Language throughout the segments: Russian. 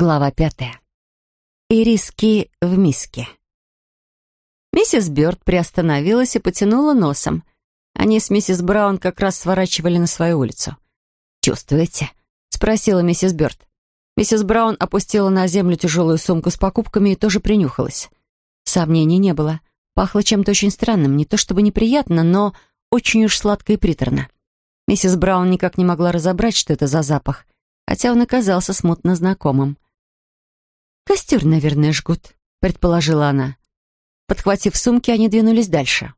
Глава пятая. Ириски в миске. Миссис Бёрд приостановилась и потянула носом. Они с миссис Браун как раз сворачивали на свою улицу. «Чувствуете?» — спросила миссис Бёрд. Миссис Браун опустила на землю тяжелую сумку с покупками и тоже принюхалась. Сомнений не было. Пахло чем-то очень странным, не то чтобы неприятно, но очень уж сладко и приторно. Миссис Браун никак не могла разобрать, что это за запах — хотя он оказался смутно знакомым. «Костер, наверное, жгут», — предположила она. Подхватив сумки, они двинулись дальше.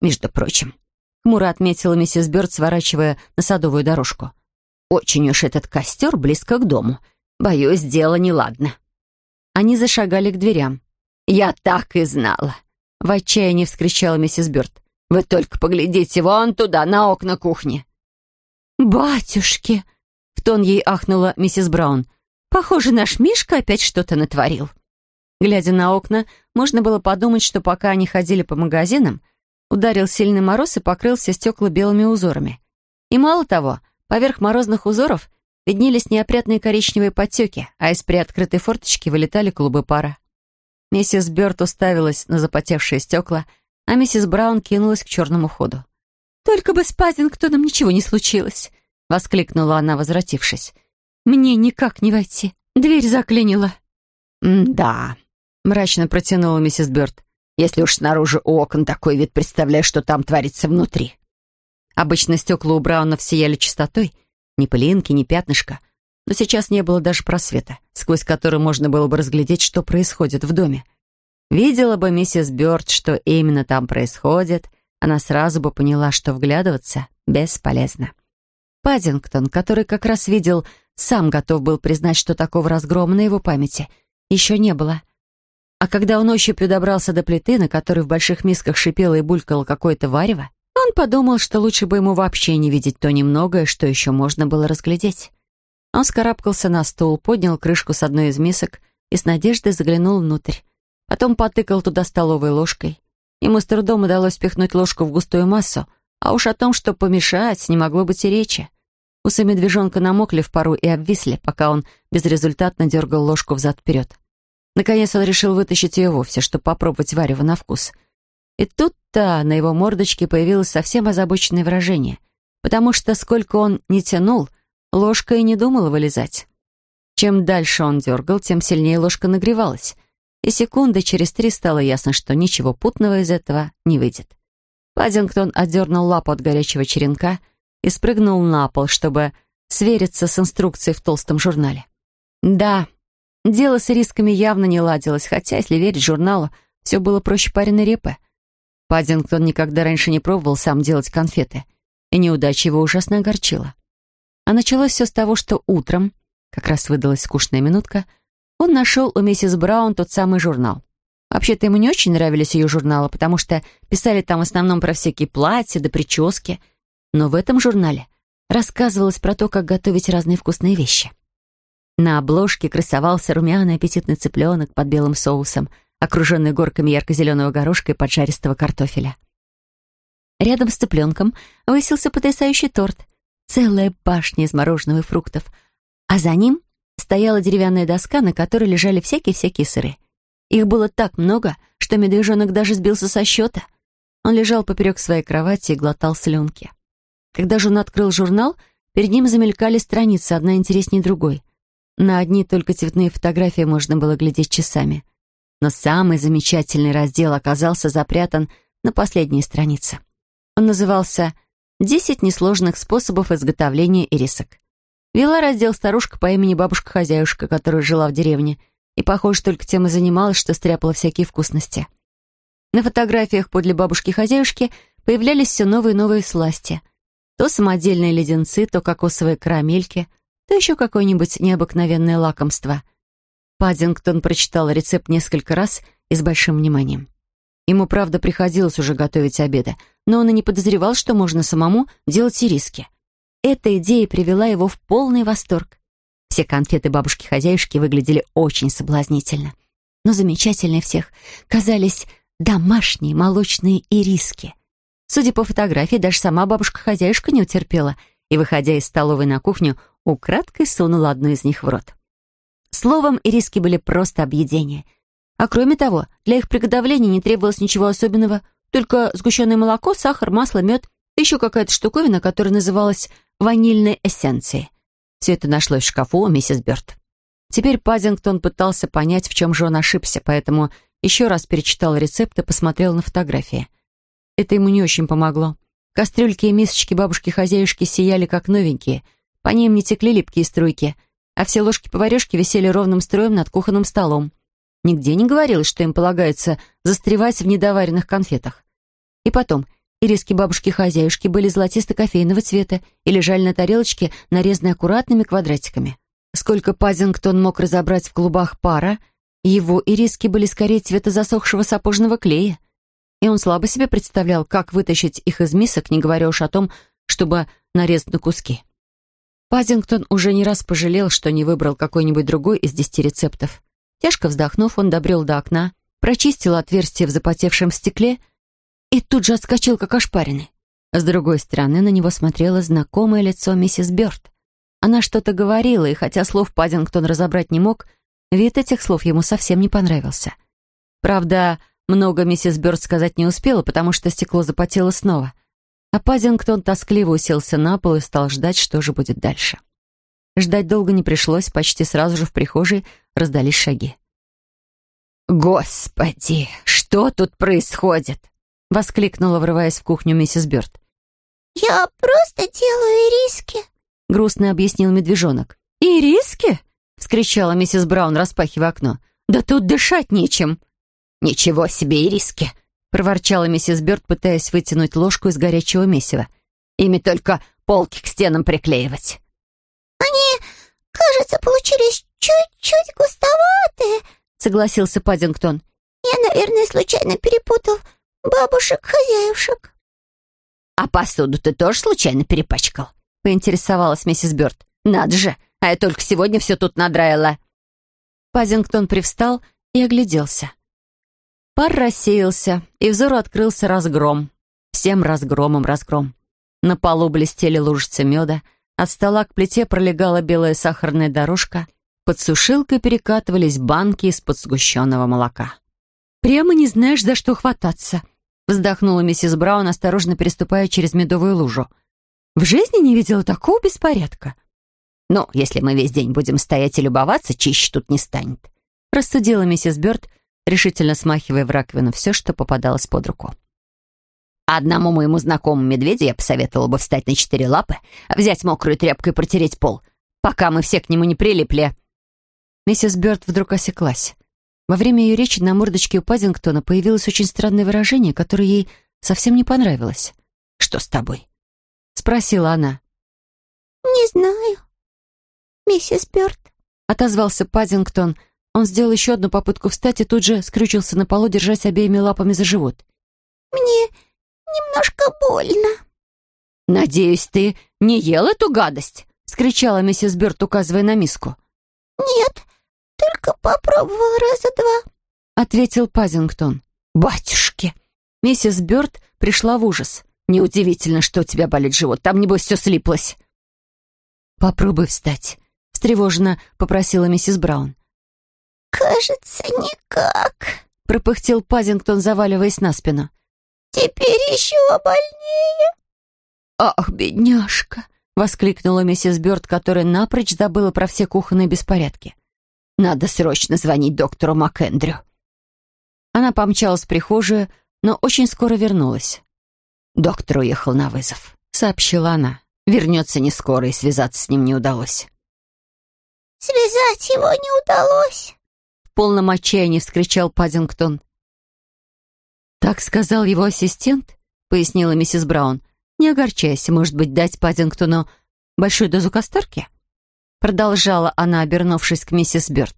«Между прочим», — хмуро отметила миссис Бёрд, сворачивая на садовую дорожку. «Очень уж этот костер близко к дому. Боюсь, дело неладно». Они зашагали к дверям. «Я так и знала!» — в отчаянии вскричала миссис Бёрд. «Вы только поглядите вон туда, на окна кухни!» «Батюшки!» В тон ей ахнула миссис Браун. «Похоже, наш Мишка опять что-то натворил». Глядя на окна, можно было подумать, что пока они ходили по магазинам, ударил сильный мороз и покрыл все стекла белыми узорами. И мало того, поверх морозных узоров виднелись неопрятные коричневые подтеки, а из приоткрытой форточки вылетали клубы пара. Миссис Бёрд уставилась на запотевшие стекла, а миссис Браун кинулась к черному ходу. «Только бы с Пазингтоном ничего не случилось!» — воскликнула она, возвратившись. «Мне никак не войти. Дверь заклинила». «Да», — мрачно протянула миссис Бёрд. «Если уж снаружи у окон такой вид, представляешь, что там творится внутри». Обычно стекла у Браунов сияли чистотой, ни пылинки, ни пятнышка. Но сейчас не было даже просвета, сквозь который можно было бы разглядеть, что происходит в доме. Видела бы миссис Бёрд, что именно там происходит, она сразу бы поняла, что вглядываться бесполезно. Паддингтон, который как раз видел, сам готов был признать, что такого разгрома на его памяти еще не было. А когда он ощупью добрался до плиты, на которой в больших мисках шипело и булькало какое-то варево, он подумал, что лучше бы ему вообще не видеть то немногое, что еще можно было разглядеть. Он скарабкался на стул, поднял крышку с одной из мисок и с надеждой заглянул внутрь. Потом потыкал туда столовой ложкой. Ему с трудом удалось пихнуть ложку в густую массу, а уж о том, что помешать, не могло быть и речи. Усы медвежонка намокли в пару и обвисли, пока он безрезультатно дергал ложку взад-вперед. Наконец он решил вытащить ее вовсе, чтобы попробовать варево на вкус. И тут-то на его мордочке появилось совсем озабоченное выражение, потому что сколько он не тянул, ложка и не думала вылезать. Чем дальше он дергал, тем сильнее ложка нагревалась, и секунды через три стало ясно, что ничего путного из этого не выйдет. Паддингтон отдернул лапу от горячего черенка — и спрыгнул на пол, чтобы свериться с инструкцией в толстом журнале. Да, дело с рисками явно не ладилось, хотя, если верить журналу, все было проще пареной репы. Паддингтон никогда раньше не пробовал сам делать конфеты, и неудача его ужасно огорчила. А началось все с того, что утром, как раз выдалась скучная минутка, он нашел у миссис Браун тот самый журнал. Вообще-то ему не очень нравились ее журналы, потому что писали там в основном про всякие платья да прически — но в этом журнале рассказывалось про то, как готовить разные вкусные вещи. На обложке красовался румяный аппетитный цыпленок под белым соусом, окруженный горками ярко-зеленого горошка и поджаристого картофеля. Рядом с цыпленком высился потрясающий торт, целая башня из мороженого и фруктов, а за ним стояла деревянная доска, на которой лежали всякие-всякие сыры. Их было так много, что медвежонок даже сбился со счета. Он лежал поперек своей кровати и глотал слюнки. Когда же он открыл журнал, перед ним замелькали страницы, одна интереснее другой. На одни только цветные фотографии можно было глядеть часами. Но самый замечательный раздел оказался запрятан на последней странице. Он назывался «Десять несложных способов изготовления ирисок». Вела раздел старушка по имени бабушка-хозяюшка, которая жила в деревне, и, похоже, только тем и занималась, что стряпала всякие вкусности. На фотографиях подле бабушки-хозяюшки появлялись все новые и новые сласти — то самодельные леденцы, то кокосовые карамельки, то еще какое-нибудь необыкновенное лакомство. Паддингтон прочитал рецепт несколько раз и с большим вниманием. Ему, правда, приходилось уже готовить обеды, но он и не подозревал, что можно самому делать ириски. Эта идея привела его в полный восторг. Все конфеты бабушки-хозяюшки выглядели очень соблазнительно. Но замечательнее всех казались домашние молочные ириски — Судя по фотографии, даже сама бабушка-хозяюшка не утерпела и, выходя из столовой на кухню, украдкой сунула одну из них в рот. Словом, ириски были просто объедение. А кроме того, для их приготовления не требовалось ничего особенного, только сгущенное молоко, сахар, масло, мед, еще какая-то штуковина, которая называлась ванильной эссенцией. Все это нашлось в шкафу у миссис Бёрд. Теперь Пазингтон пытался понять, в чем же он ошибся, поэтому еще раз перечитал рецепт и посмотрел на фотографии. Это ему не очень помогло. Кастрюльки и мисочки бабушки-хозяюшки сияли как новенькие. По ним не текли липкие струйки, а все ложки-поварешки висели ровным строем над кухонным столом. Нигде не говорилось, что им полагается застревать в недоваренных конфетах. И потом, ириски бабушки-хозяюшки были золотисто-кофейного цвета и лежали на тарелочке, нарезанные аккуратными квадратиками. Сколько Пазингтон мог разобрать в клубах пара, его ириски были скорее цвета засохшего сапожного клея и он слабо себе представлял, как вытащить их из мисок, не говоря уж о том, чтобы нарезать на куски. Пазингтон уже не раз пожалел, что не выбрал какой-нибудь другой из десяти рецептов. Тяжко вздохнув, он добрел до окна, прочистил отверстие в запотевшем стекле и тут же отскочил, как ошпаренный. С другой стороны на него смотрело знакомое лицо миссис Бёрд. Она что-то говорила, и хотя слов Пазингтон разобрать не мог, вид этих слов ему совсем не понравился. Правда, много миссис Бёрд сказать не успела, потому что стекло запотело снова. А Пазингтон тоскливо уселся на пол и стал ждать, что же будет дальше. Ждать долго не пришлось, почти сразу же в прихожей раздались шаги. «Господи, что тут происходит?» — воскликнула, врываясь в кухню миссис Бёрд. «Я просто делаю ириски», — грустно объяснил медвежонок. «Ириски?» — вскричала миссис Браун, распахивая окно. «Да тут дышать нечем!» «Ничего себе ириски!» — проворчала миссис Бёрд, пытаясь вытянуть ложку из горячего месива. «Ими только полки к стенам приклеивать». «Они, кажется, получились чуть-чуть густоватые», — согласился Паддингтон. «Я, наверное, случайно перепутал бабушек-хозяюшек». «А посуду ты тоже случайно перепачкал?» — поинтересовалась миссис Бёрд. «Надо же, а я только сегодня все тут надраила». Пазингтон привстал и огляделся. Пар рассеялся, и взору открылся разгром. Всем разгромом разгром. На полу блестели лужицы меда, от стола к плите пролегала белая сахарная дорожка, под сушилкой перекатывались банки из-под сгущенного молока. «Прямо не знаешь, за что хвататься», — вздохнула миссис Браун, осторожно переступая через медовую лужу. «В жизни не видела такого беспорядка». «Ну, если мы весь день будем стоять и любоваться, чище тут не станет», — рассудила миссис Бёрд, решительно смахивая в раковину все, что попадалось под руку. Одному моему знакомому медведю я посоветовала бы встать на четыре лапы, взять мокрую тряпку и протереть пол, пока мы все к нему не прилипли. Миссис Бёрд вдруг осеклась. Во время ее речи на мордочке у Пазингтона появилось очень странное выражение, которое ей совсем не понравилось. «Что с тобой?» — спросила она. «Не знаю, миссис Бёрд», — отозвался Пазингтон, — он сделал еще одну попытку встать и тут же скрючился на полу, держась обеими лапами за живот. «Мне немножко больно». «Надеюсь, ты не ел эту гадость?» — скричала миссис Бёрд, указывая на миску. «Нет, только попробовал раза два», — ответил Пазингтон. «Батюшки!» Миссис Бёрд пришла в ужас. «Неудивительно, что у тебя болит живот. Там, небось, все слиплось». «Попробуй встать», — встревоженно попросила миссис Браун. «Кажется, никак», — пропыхтел Пазингтон, заваливаясь на спину. «Теперь еще больнее». «Ах, бедняжка!» — воскликнула миссис Бёрд, которая напрочь забыла про все кухонные беспорядки. «Надо срочно звонить доктору МакЭндрю». Она помчалась в прихожую, но очень скоро вернулась. «Доктор уехал на вызов», — сообщила она. «Вернется не скоро, и связаться с ним не удалось». «Связать его не удалось», полном отчаянии вскричал Паддингтон. «Так сказал его ассистент?» — пояснила миссис Браун. «Не огорчайся, может быть, дать Паддингтону большую дозу касторки?» Продолжала она, обернувшись к миссис Бёрд.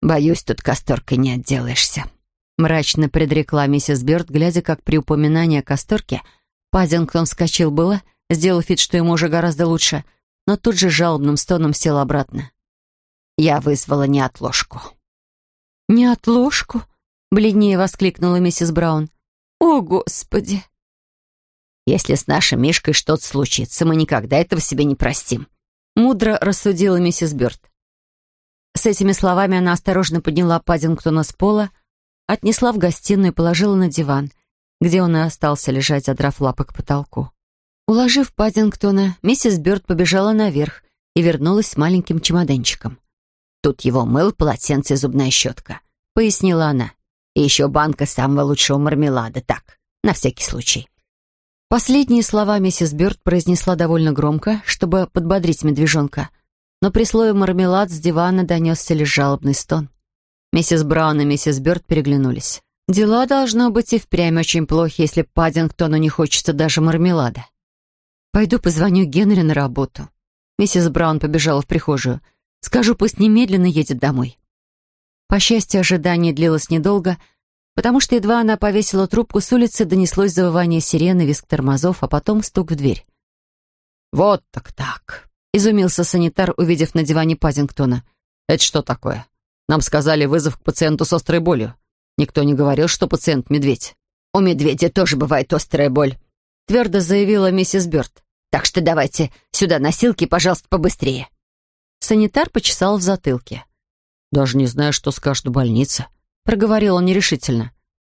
«Боюсь, тут касторкой не отделаешься», — мрачно предрекла миссис Бёрд, глядя, как при упоминании о касторке Паддингтон вскочил было, сделав вид, что ему уже гораздо лучше, но тут же жалобным стоном сел обратно. «Я вызвала неотложку». «Не отложку?» — бледнее воскликнула миссис Браун. «О, Господи!» «Если с нашим Мишкой что-то случится, мы никогда этого себе не простим», — мудро рассудила миссис Бёрд. С этими словами она осторожно подняла Паддингтона с пола, отнесла в гостиную и положила на диван, где он и остался лежать, задрав лапы к потолку. Уложив Паддингтона, миссис Бёрд побежала наверх и вернулась с маленьким чемоданчиком. «Тут его мыл, полотенце и зубная щетка», — пояснила она. «И еще банка самого лучшего мармелада, так, на всякий случай». Последние слова миссис Бёрд произнесла довольно громко, чтобы подбодрить медвежонка, но при слове «мармелад» с дивана донесся лишь жалобный стон. Миссис Браун и миссис Бёрд переглянулись. Дела должно быть и впрямь очень плохи, если Паддингтону не хочется даже мармелада. «Пойду позвоню Генри на работу». Миссис Браун побежала в прихожую. «Скажу, пусть немедленно едет домой». По счастью, ожидание длилось недолго, потому что едва она повесила трубку, с улицы донеслось завывание сирены, визг тормозов, а потом стук в дверь. «Вот так так», — изумился санитар, увидев на диване Паддингтона. «Это что такое? Нам сказали вызов к пациенту с острой болью. Никто не говорил, что пациент медведь». «У медведя тоже бывает острая боль», — твердо заявила миссис Бёрд. «Так что давайте сюда носилки, пожалуйста, побыстрее». Санитар почесал в затылке. «Даже не знаю, что скажет больница», — проговорил он нерешительно.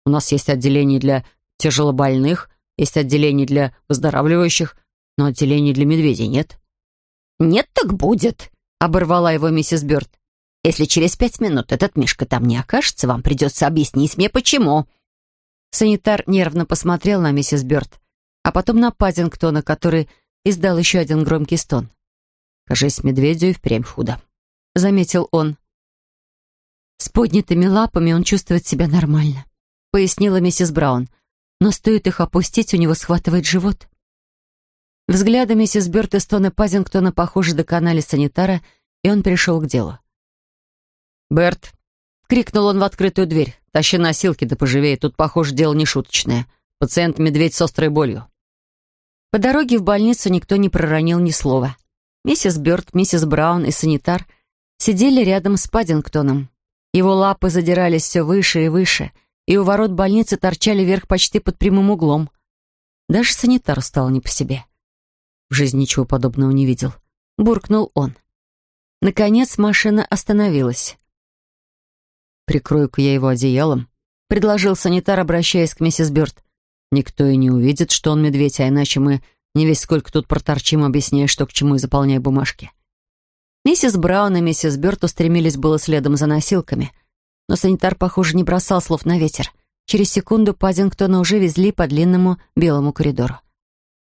«У нас есть отделение для тяжелобольных, есть отделение для выздоравливающих, но отделения для медведей нет». «Нет, так будет», — оборвала его миссис Бёрд. «Если через пять минут этот Мишка там не окажется, вам придется объяснить мне, почему». Санитар нервно посмотрел на миссис Бёрд, а потом на Паддингтона, который издал еще один громкий стон. «Кажись, медведю и впрямь худо», — заметил он. С поднятыми лапами он чувствует себя нормально, пояснила миссис Браун. Но стоит их опустить, у него схватывает живот. Взгляды миссис стоны Пазингтона, похоже, доконали санитара, и он пришел к делу. «Берт!» — крикнул он в открытую дверь. «Тащи носилки, да поживее, тут, похоже, дело не шуточное. Пациент-медведь с острой болью». По дороге в больницу никто не проронил ни слова. Миссис Бёрд, миссис Браун и санитар сидели рядом с Паддингтоном. Его лапы задирались все выше и выше, и у ворот больницы торчали вверх почти под прямым углом. Даже санитар стал не по себе. В жизни ничего подобного не видел. Буркнул он. Наконец машина остановилась. «Прикрою-ка я его одеялом», — предложил санитар, обращаясь к миссис Бёрд. «Никто и не увидит, что он медведь, а иначе мы не весь сколько тут проторчим, объясняя, что к чему и заполняя бумажки». Миссис Браун и миссис Бёрд устремились было следом за носилками. Но санитар, похоже, не бросал слов на ветер. Через секунду Паддингтона уже везли по длинному белому коридору.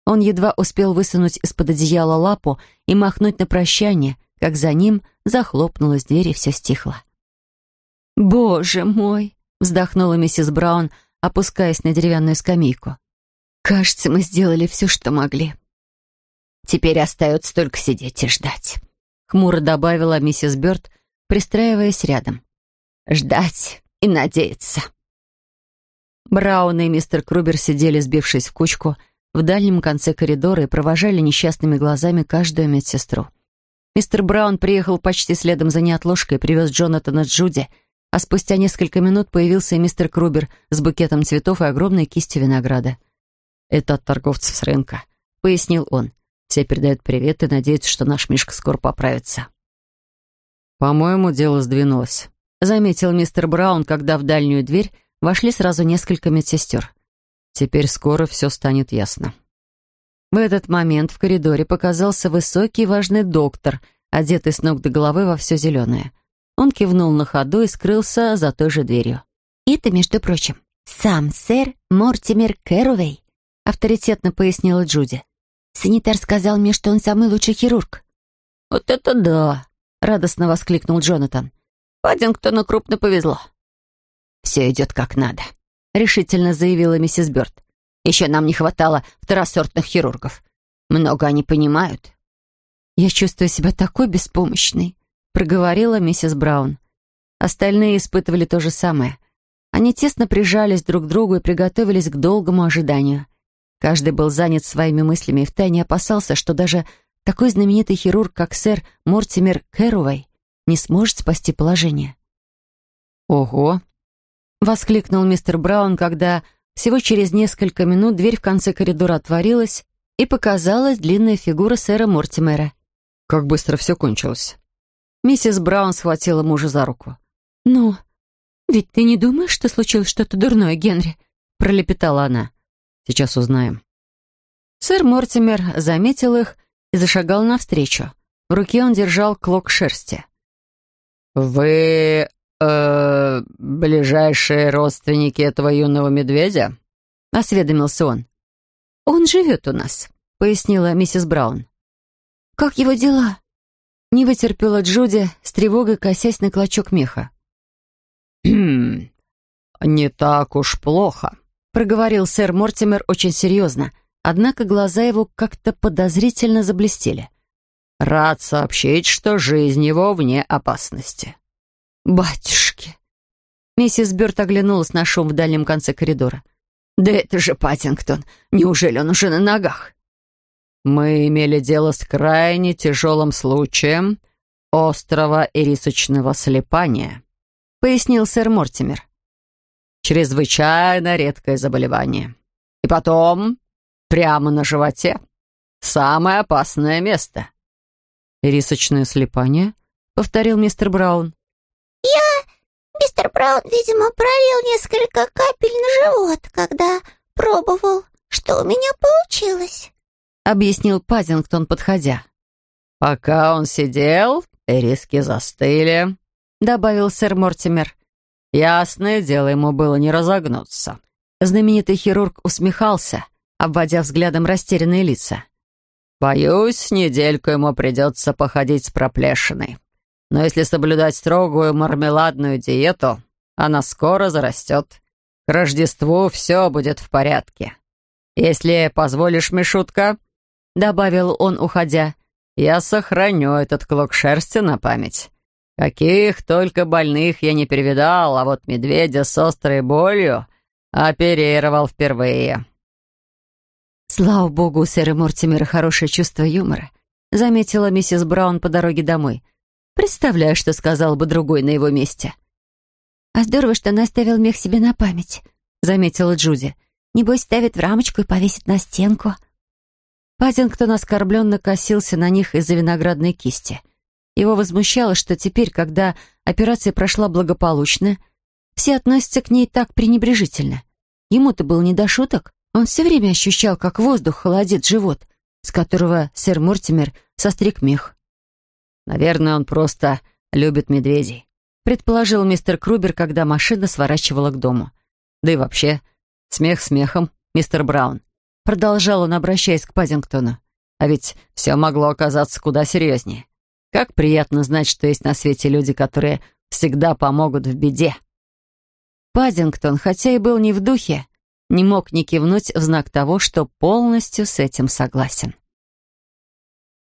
Он едва успел высунуть из-под одеяла лапу и махнуть на прощание, как за ним захлопнулась дверь и все стихло. «Боже мой!» — вздохнула миссис Браун, опускаясь на деревянную скамейку. «Кажется, мы сделали все, что могли». «Теперь остается только сидеть и ждать», хмуро добавила миссис Бёрд, пристраиваясь рядом. «Ждать и надеяться». Браун и мистер Крубер сидели, сбившись в кучку, в дальнем конце коридора и провожали несчастными глазами каждую медсестру. Мистер Браун приехал почти следом за неотложкой и привез Джонатана Джуди, а спустя несколько минут появился и мистер Крубер с букетом цветов и огромной кистью винограда. «Это от торговцев с рынка», — пояснил он. Все передают привет и надеются, что наш Мишка скоро поправится. «По-моему, дело сдвинулось», — заметил мистер Браун, когда в дальнюю дверь вошли сразу несколько медсестер. «Теперь скоро все станет ясно». В этот момент в коридоре показался высокий важный доктор, одетый с ног до головы во все зеленое. Он кивнул на ходу и скрылся за той же дверью. «Это, между прочим, сам сэр Мортимер Кэрровей», авторитетно пояснила Джуди. Санитар сказал мне, что он самый лучший хирург». «Вот это да!» — радостно воскликнул Джонатан. «Паддингтону крупно повезло». «Все идет как надо», — решительно заявила миссис Бёрд. «Еще нам не хватало второсортных хирургов. Много они понимают». «Я чувствую себя такой беспомощной», — проговорила миссис Браун. Остальные испытывали то же самое. Они тесно прижались друг к другу и приготовились к долгому ожиданию. Каждый был занят своими мыслями и втайне опасался, что даже такой знаменитый хирург, как сэр Мортимер Кэрувей, не сможет спасти положение. «Ого!» — воскликнул мистер Браун, когда всего через несколько минут дверь в конце коридора отворилась, и показалась длинная фигура сэра Мортимера. «Как быстро все кончилось!» Миссис Браун схватила мужа за руку. «Ну, ведь ты не думаешь, что случилось что-то дурное, Генри?» пролепетала она. «Сейчас узнаем». Сэр Мортимер заметил их и зашагал навстречу. В руке он держал клок шерсти. «Вы... э ближайшие родственники этого юного медведя?» — осведомился он. «Он живет у нас», — пояснила миссис Браун. «Как его дела?» Не вытерпела Джуди, с тревогой косясь на клочок меха. «Хм, не так уж плохо», — проговорил сэр Мортимер очень серьезно, однако глаза его как-то подозрительно заблестели. «Рад сообщить, что жизнь его вне опасности». «Батюшки!» Миссис Бёрд оглянулась на шум в дальнем конце коридора. «Да это же Паттингтон! Неужели он уже на ногах?» Мы имели дело с крайне тяжелым случаем острого ирисочного слепания, пояснил сэр Мортимер. Чрезвычайно редкое заболевание. И потом, прямо на животе, самое опасное место. «Ирисочное слепание?» — повторил мистер Браун. «Я... Мистер Браун, видимо, пролил несколько капель на живот, когда пробовал, что у меня получилось». — объяснил Пазингтон, подходя. «Пока он сидел, риски застыли», — добавил сэр Мортимер. «Ясное дело, ему было не разогнуться». Знаменитый хирург усмехался, обводя взглядом растерянные лица. «Боюсь, недельку ему придется походить с проплешиной. Но если соблюдать строгую мармеладную диету, она скоро зарастет. К Рождеству все будет в порядке. Если позволишь, Мишутка, — добавил он, уходя. «Я сохраню этот клок шерсти на память. Каких только больных я не перевидал, а вот медведя с острой болью оперировал впервые». «Слава богу, у сэра Мортимера хорошее чувство юмора», — заметила миссис Браун по дороге домой. «Представляю, что сказал бы другой на его месте». «А здорово, что он оставил мех себе на память», — заметила Джуди. «Небось, ставит в рамочку и повесит на стенку». Пазингтон оскорбленно косился на них из-за виноградной кисти. Его возмущало, что теперь, когда операция прошла благополучно, все относятся к ней так пренебрежительно. Ему-то был не до шуток. Он все время ощущал, как воздух холодит живот, с которого сэр Мортимер состриг мех. «Наверное, он просто любит медведей», — предположил мистер Крубер, когда машина сворачивала к дому. «Да и вообще, смех смехом, мистер Браун. Продолжал он, обращаясь к Паддингтону. А ведь все могло оказаться куда серьезнее. Как приятно знать, что есть на свете люди, которые всегда помогут в беде. Паддингтон, хотя и был не в духе, не мог не кивнуть в знак того, что полностью с этим согласен.